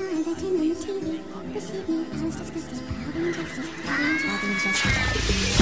saw as I turned on the TV. This evening I was disgusted by all the injustice, all the injustice.